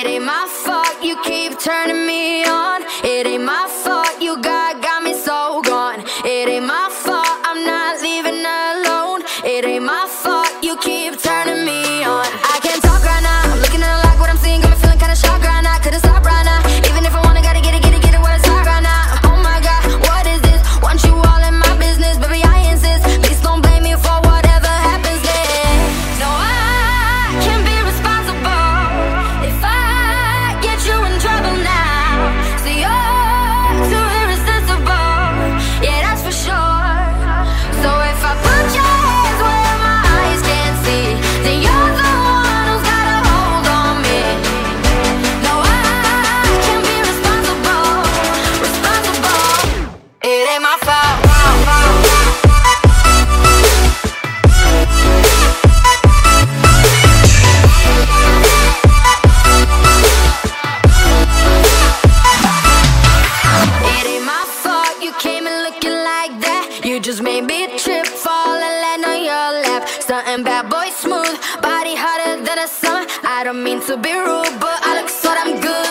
It ain't my fault you keep turning me on. It ain't my fault you got got me so gone. It ain't my fault I'm not leaving alone. It ain't my fault you keep turning just made me trip, fall and land on your lap. Something bad boy smooth, body hotter than a summer. I don't mean to be rude, but I look so damn good